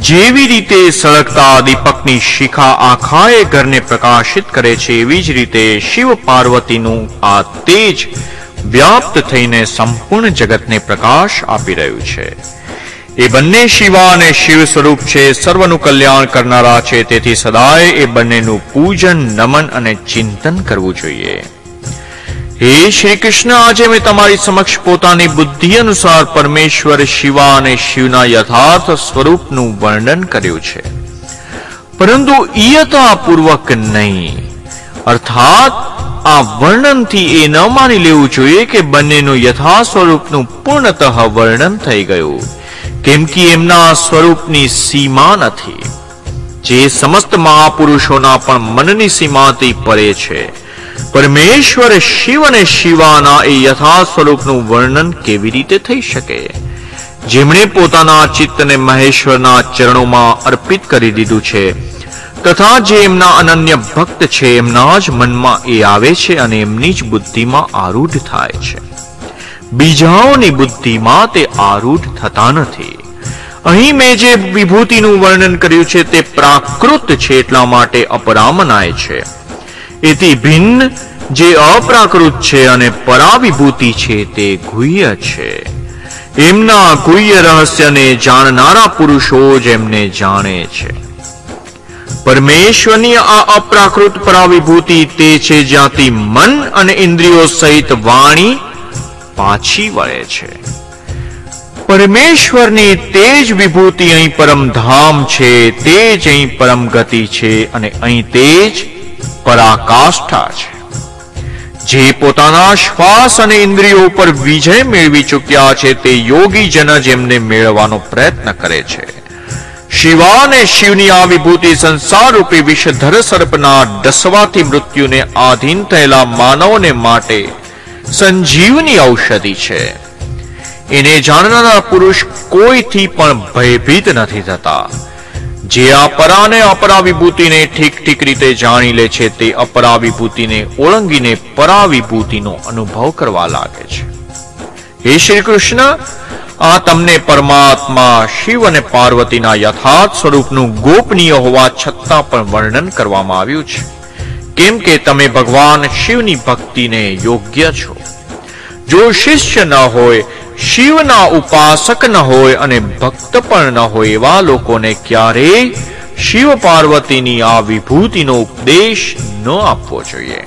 જેવી રીતે સળગતા દીપકની શિખા આખાએ ઘરને પ્રકાશિત કરે છે, એવી જ રીતે શિવ પાર્વતીનું આ તેજ વ્યાપ્ત થઈને સંપૂર્ણ જગતને પ્રકાશ આપી રહ્યું છે. એ બંને શિવા અને શિવ સ્વરૂપ છે, સર્વનું કલ્યાણ કરનારા છે, તેથી સદાય એ બંનેનું પૂજન, નમન અને ચિંતન કરવું જોઈએ. હે શ્રી કૃષ્ણ, આજે મેં તમારી સમક્ષ પોતાની બુદ્ધિ અનુસાર પરમેશ્વર શિવા અને શિવના યથાર્થ સ્વરૂપનું વર્ણન કર્યું છે. પરંતુ ઈયતાપૂર્વક નહીં. અર્થાત, આ વર્ણનથી એ ન માની લેવું જોઈએ કે બંનેનું યથા સ્વરૂપનું પૂર્ણતઃ વર્ણન થઈ ગયું, કેમ કે એમના સ્વરૂપની સીમા નથી. જે સમસ્ત મહાપુરુષોના પણ મનની સીમાથી પરે છે. પરમેશ્વર શિવ અને શિવાના એ યથા સ્વરૂપનું વર્ણન કેવી રીતે થઈ શકે? જેમણે પોતાના ચિત્તને મહેશ્વરના ચરણોમાં અર્પિત કરી દીધું છે, તથા જે એમના અનન્ય ભક્ત છે, એમના જ મનમાં એ આવે છે અને એમની જ બુદ્ધિમાં આરૂઢ થાય છે. બીજાઓની બુદ્ધિમાં તે આરૂઢ થતા નથી. અહીં મેં જે વિભૂતિનું વર્ણન કર્યું છે, તે પ્રાકૃત છે એટલા માટે અપરામનાય છે. એથી ભિન્ન જે અપ્રાકૃત છે અને પરાવિભૂતિ છે તે ગુહ્ય છે. એમના ગુહ્ય રહસ્યને જાણનારા પુરુષો જ એમને જાણે છે. પરમેશ્વરની આ અપ્રાકૃત પરાવિભૂતિ તે છે જ્યાંથી મન અને ઇન્દ્રિયો સહિત વાણી પાછી વળે છે. પરમેશ્વરની તે જ વિભૂતિ અહીં પરમધામ છે, તે જ અહીં પરમ ગતિ છે અને અહીં તે જ પરાકાષ્ઠા છે. જે પોતાના શ્વાસ અને ઇન્દ્રિયો ઉપર વિજય મેળવી ચૂક્યા છે, તે યોગી જન જેમને મેળવવાનો પ્રયત્ન કરે છે. શિવા અને શિવની આ વિભૂતિ સંસાર રૂપી વિષધર સર્પના ડસવાથી મૃત્યુને આધીન થયેલા માનવને માટે સંજીવની ઔષધિ છે. એને જાણનારા પુરુષ કોઈથી પણ ભયભીત નથી થતા. જે આ પરાને અપરા વિભૂતિને ઠીક ઠીક રીતે જાણી લે છે તે અપરા વિભૂતિને ઓળંગીને પરા વિભૂતિનો અનુભવ કરવા લાગે છે. હે શ્રી કૃષ્ણ, આ તમને પરમાત્મા, શિવ અને પાર્વતીના યથાર્થ સ્વરૂપનું ગોપનીય હોવા છતાં પણ વર્ણન કરવામાં આવ્યું છે. કેમ કે તમે ભગવાન શિવની ભક્તિને યોગ્ય છો? જો શિષ્ય ન હોય, શિવના ઉપાસક ન હોય અને ભક્ત પણ ન હોય એવા લોકોને ક્યારેય શિવ પાર્વતીની આ વિભૂતિનો ઉપદેશ ન આપવો જોઈએ.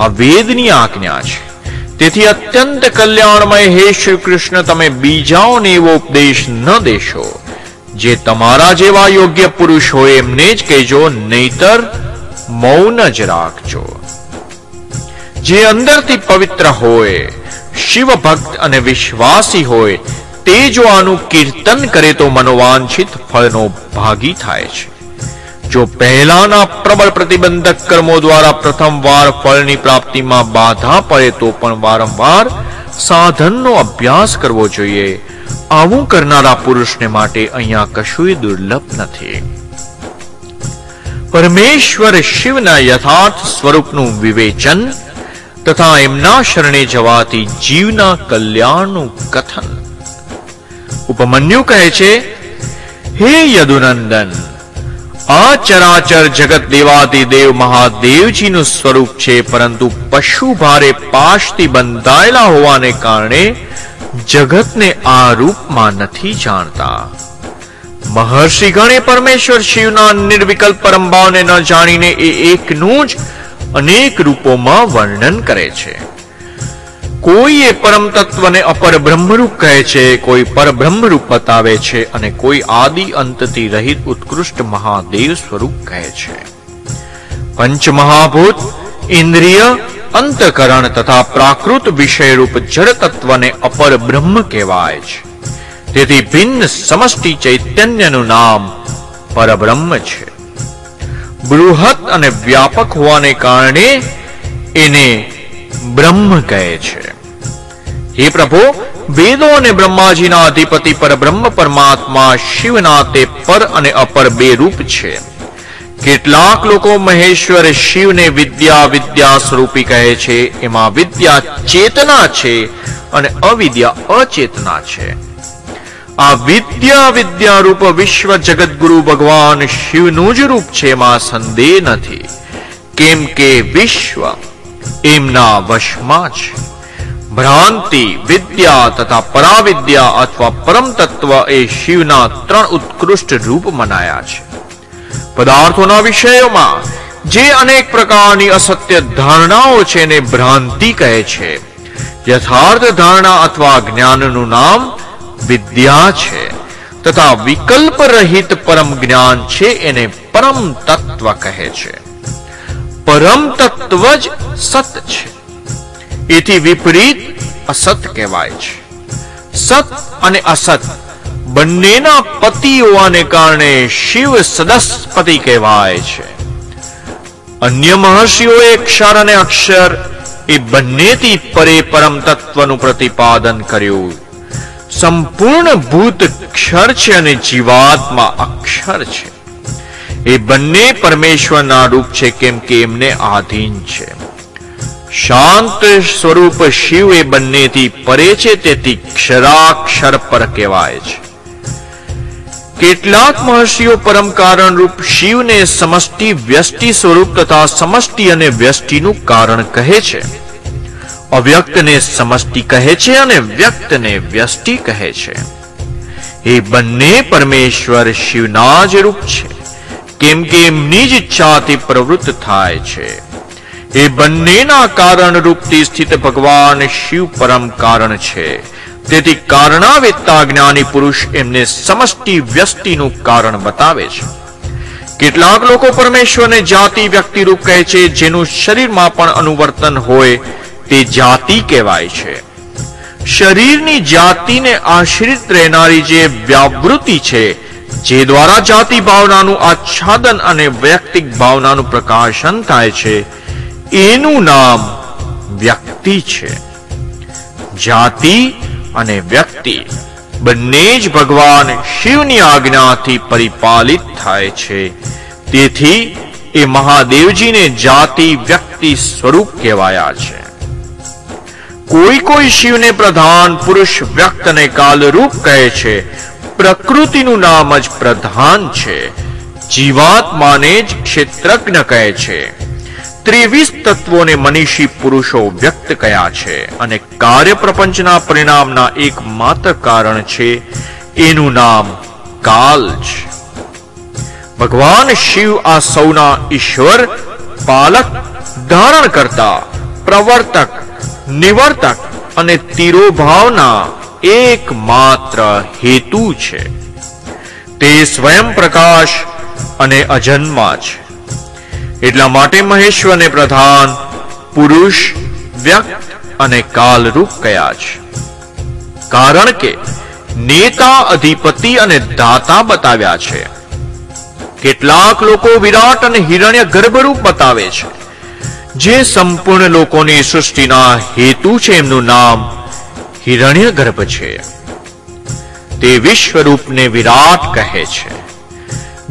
આ વેદની આજ્ઞા છે. તેથી અત્યંત કલ્યાણમય હે શ્રી કૃષ્ણ તમે બીજાઓને એવો ઉપદેશ ન દેશો. જે તમારા જેવા યોગ્ય પુરુષ હોય એમને જ કહેજો, નહીતર મૌન જ રાખજો. જે અંદરથી પવિત્ર હોય શિવ ભક્ત અને વિશ્વાસી હોય, તે જો આનું કીર્તન કરે તો મનોવાંછિત ફળનો ભાગી થાય છે. જો પહેલાના પ્રબળ પ્રતિબંધક કર્મો દ્વારા પ્રથમવાર ફળની પ્રાપ્તિમાં બાધા પડે તો પણ વારંવાર સાધનનો અભ્યાસ કરવો જોઈએ. આવું કરનારા પુરુષને માટે અહીંયા કશું દુર્લભ નથી. પરમેશ્વર શિવના યથાર્થ સ્વરૂપનું વિવેચન તથા એમના શરણે જવાથી જીવના કલ્યાણનું કથન. ઉપમન્યુ કહે છે, હે યદુનંદન આ ચરાચર જગત દેવાતી દેવ મહાદેવજીનું સ્વરૂપ છે, પરંતુ પશુ ભારે પાશથી બંધાયેલા હોવાને કારણે જગતને આ રૂપમાં નથી જાણતા. મહર્ષિ ગણે પરમેશ્વર શિવના નિર્વિકલ્પ પરમભાવને ન જાણીને એ એકનું જ અનેક રૂપોમાં વર્ણન કરે છે. કોઈ એ પરમ તત્વને અપર બ્રહ્મરૂપ કહે છે, કોઈ પરબ્રહ્મરૂપ બતાવે છે અને કોઈ આદિ અંતથી રહિત ઉત્કૃષ્ટ મહાદેવ સ્વરૂપ કહે છે. પંચ મહાભૂત ઇન્દ્રિય, અંતકરણ તથા પ્રાકૃત વિષયરૂપ જળ તત્વને અપર બ્રહ્મ કહેવાય છે. તેથી ભિન્ન સમષ્ટિ ચૈતન્યનું નામ પરબ્રહ્મ છે. બૃહત અને વ્યાપક હોવાને કારણે એને બ્રહ્મ કહે છે. હે પ્રભુ, વેદો અને બ્રહ્માજીના અધિપતિ પર બ્રહ્મ પરમાત્મા શિવના તે પર અને અપર બે રૂપ છે. કેટલાક લોકો મહેશ્વર શિવને વિદ્યા વિદ્યા સ્વરૂપી કહે છે, એમાં વિદ્યા ચેતના છે અને અવિદ્યા અચેતના છે. આ વિદ્યા વિદ્યારૂપ વિશ્વ જગતગુરુ ભગવાન શિવનું જ રૂપ છે, એમાં સંદેહ નથી. કેમ કે વિશ્વ એમના વશમાં છે. ભ્રાંતિ, વિદ્યા તથા પરાવિદ્યા અથવા પરમ તત્વ એ શિવના ત્રણ ઉત્કૃષ્ટ રૂપ મનાયા છે. પદાર્થોના વિષયોમાં જે અનેક પ્રકારની અસત્ય ધારણાઓ છે, એને ભ્રાંતિ કહે છે. યથાર્થ ધારણા અથવા જ્ઞાનનું નામ વિદ્યા છે તથા વિકલ્પ રહિત પરમ જ્ઞાન છે એને પરમ તત્વ કહે છે. પરમ તત્વ જ સત છે. એથી વિપરીત અસત કહેવાય છે. સત અને અસત બંનેના પતિ હોવાને કારણે શિવ સદસ્પતિ કહેવાય છે. અન્ય મહર્ષિઓએ ક્ષર અને અક્ષર એ બંનેથી પરે પરમ તત્વનું પ્રતિપાદન કર્યું. સંપૂર્ણ ભૂત ક્ષર છે અને જીવાત્મા અક્ષર છે. એ બંને પરમેશ્વરના રૂપ છે કેમ કે એમને આધીન છે. શાંત સ્વરૂપ શિવ એ બંનેથી પરે છે, તેથી ક્ષરાક્ષર પર કહેવાય છે. કેટલાક મહર્ષિઓ પરમ કારણ રૂપ શિવને સમષ્ટિ વ્યષ્ટિ સ્વરૂપ તથા સમષ્ટિ અને વ્યષ્ટિનું કારણ કહે છે. અવ્યક્તને સમષ્ટિ કહે છે અને વ્યક્તને વ્યષ્ટિ કહે છે. એ બંને પરમેશ્વર શિવના જ રૂપ છે. કેમ કે એમની જ ઈચ્છાથી પ્રવૃત્ત થાય છે. એ બંનેના કારણ રૂપથી સ્થિત ભગવાન શિવ પરમ કારણ છે. તેથી કારણાવેતા જ્ઞાની પુરુષ એમને સમષ્ટિ વ્યષ્ટિનું કારણ બતાવે છે. કેટલાક લોકો પરમેશ્વરને જાતિ વ્યક્તિ રૂપ કહે છે, જેનું શરીરમાં પણ અનુવર્તન હોય તે જાતિ કહેવાય છે. શરીરની જાતિને આશ્રિત રહેનારી જે વ્યાવૃત્તિ છે, જે દ્વારા જાતિ ભાવનાનું આચ્છાદન અને વૈયક્તિક ભાવનાનું પ્રકાશન થાય છે, એનું નામ વ્યક્તિ છે. જાતિ અને વ્યક્તિ બંને જ ભગવાન શિવની આજ્ઞાથી પરિપાલિત થાય છે. તેથી એ મહાદેવજીને જાતિ વ્યક્તિ સ્વરૂપ કહેવાયા છે. કોઈ કોઈ શિવને પ્રધાન પુરુષ વ્યક્ત અને કાલરૂપ કહે છે, પ્રકૃતિનું નામ જ પ્રધાન છે, જીવાત્માને જ ક્ષેત્રજ્ઞ કહે છે. ત્રેવીસ તત્વોને મનીષી પુરુષો વ્યક્ત કયા છે અને કાર્ય પ્રપંચના પરિણામના એકમાત્ર કારણ છે, એનું નામ કાલ છે. ભગવાન શિવ આ સૌના ઈશ્વર, પાલક ધારણ કરતા પ્રવર્તક નિવર્તક અને તિરોભાવના એકમાત્ર હેતુ છે. તે સ્વયં પ્રકાશ અને અજન્મા છે. એટલા માટે મહેશ્વરને પ્રધાન પુરુષ, વ્યક્ત અને કાલરૂપ કયા છે. કારણ કે નેતા, અધિપતિ અને દાતા બતાવ્યા છે. કેટલાક લોકો વિરાટ અને હિરણ્ય ગર્ભરૂપ બતાવે છે. જે સંપૂર્ણ લોકોની સૃષ્ટિના હેતુ છે, એમનું નામ હિરણ્ય ગર્ભ છે. તે વિશ્વરૂપને વિરાટ કહે છે.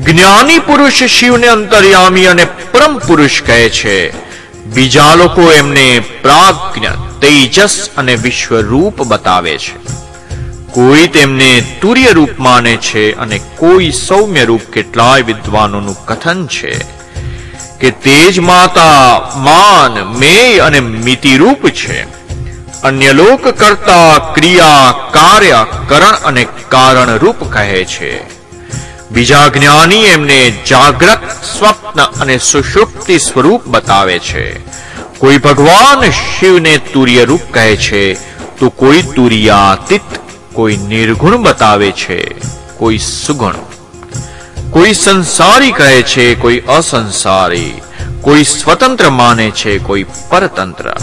જ્ઞાની પુરુષ શિવને અંતર્યામી અને પરમ પુરુષ કહે છે. બીજા લોકો એમને પ્રાજ્ઞ, તેજસ અને વિશ્વરૂપ બતાવે છે. કોઈ તેમને તુર્ય રૂપ માને છે અને કોઈ સૌમ્ય રૂપ કેટલાય વિદ્વાનોનું કથન છે. કે તેજ માતા માન, મેય અને મિતિરૂપ છે. અન્ય લોક કરતા ક્રિયા, કાર્ય, કરણ અને કારણ રૂપ કહે છે. બીજા જ્ઞાની એમને જાગ્રત, સ્વપ્ન અને સુષુપ્તિ સ્વરૂપ બતાવે છે. કોઈ ભગવાન શિવને તુર્ય રૂપ કહે છે, તો કોઈ તુર્યાતીત, કોઈ નિર્ગુણ બતાવે છે, કોઈ સુગુણ. કોઈ સંસારી કહે છે, કોઈ અસંસારી. કોઈ સ્વતંત્ર માને છે, કોઈ પરતંત્ર.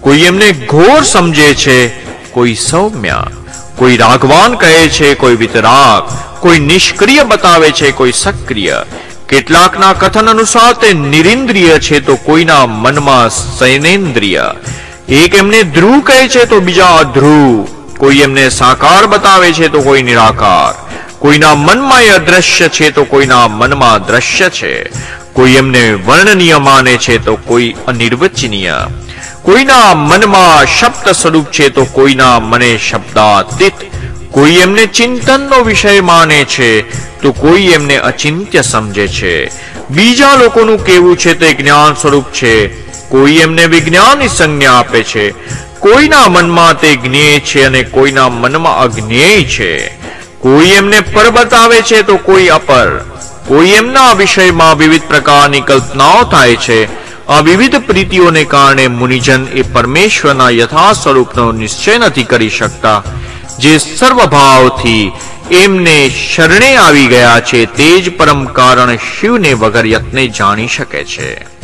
કોઈ એમને ઘોર સમજે છે, કોઈ સૌમ્ય. કોઈ રાગવાન કહે છે, કોઈ વિતરાગ. કોઈ નિષ્ક્રિય બતાવે છે, કોઈ સક્રિય. કેટલાકના કથન અનુસાર તે નિરિન્દ્રિય છે, તો કોઈના મનમાં સૈનેન્દ્રિય. એક એમને ધ્રુવ કહે છે, તો બીજા અધ્રુવ. કોઈ એમને સાકાર બતાવે છે, તો કોઈ નિરાકાર. કોઈના મનમાં એ અદ્રશ્ય છે તો કોઈના મનમાં દ્રશ્ય છે. કોઈ એમને વર્ણનીય માને છે તો કોઈ અનિર્વચનીય. કોઈના મનમાં શબ્દ સ્વરૂપ છે તો કોઈના મને શબ્દાતીત. કોઈ એમને ચિંતનનો વિષય માને છે તો કોઈ એમને અચિંત્ય સમજે છે. બીજા લોકોનું કેવું છે તે જ્ઞાન સ્વરૂપ છે. કોઈ એમને વિજ્ઞાનની સંજ્ઞા આપે છે. કોઈના મનમાં તે જ્ઞેય છે અને કોઈના મનમાં અજ્ઞેય છે. કોઈ એમને પર બતાવે છે તો કોઈ અપર. કોઈ એમના વિષયમાં વિવિધ પ્રકારની કલ્પનાઓ થાય છે. આ વિવિધ પ્રીતિઓને કારણે મુનિજન એ પરમેશ્વરના યથા સ્વરૂપનો નિશ્ચય નથી કરી શકતા. જે સર્વભાવથી એમને શરણે આવી ગયા છે તે જ પરમ કારણ શિવને વગર યત્ને જાણી શકે છે.